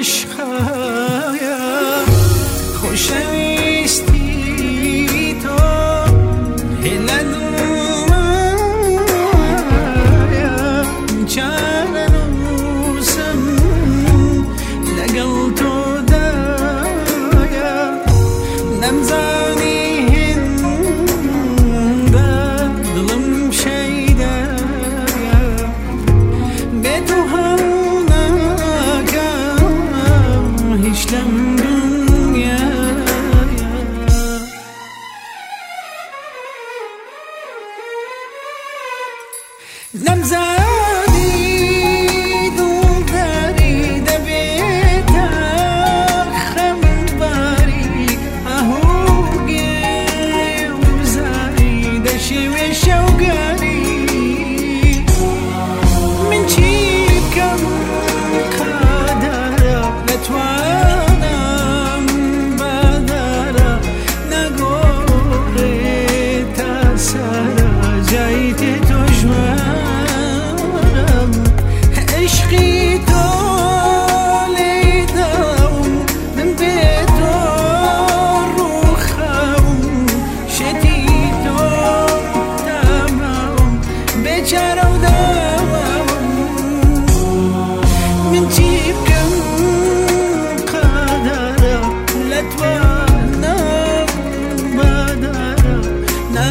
ولا Namza.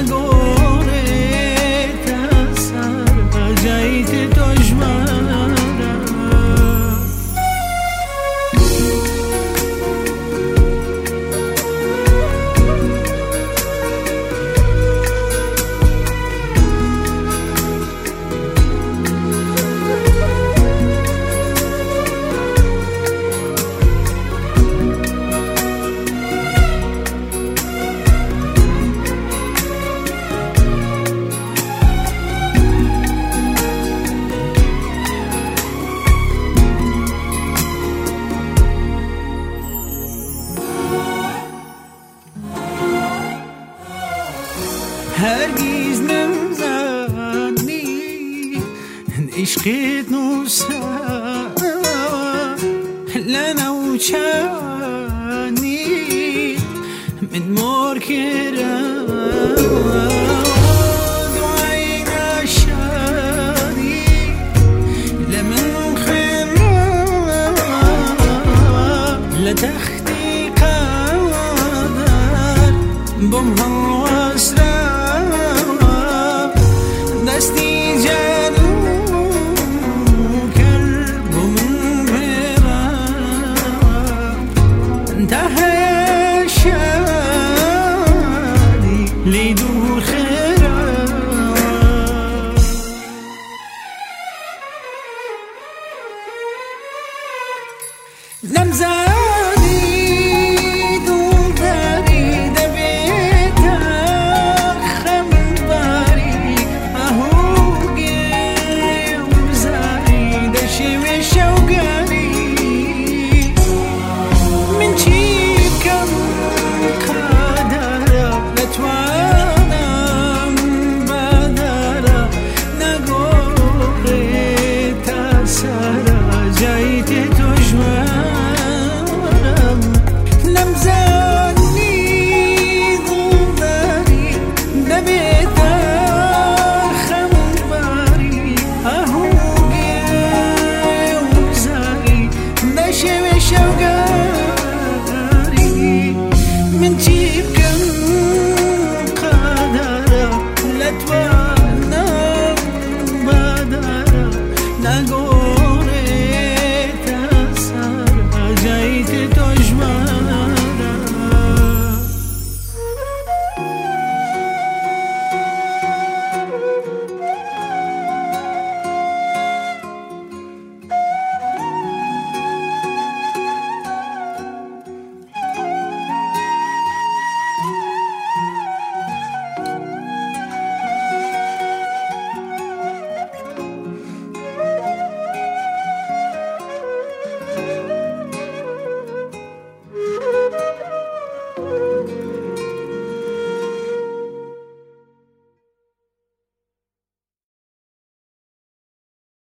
go عشقت نوسا لنا وشاني من مور دعينا شاني لمن خير لتختي قدر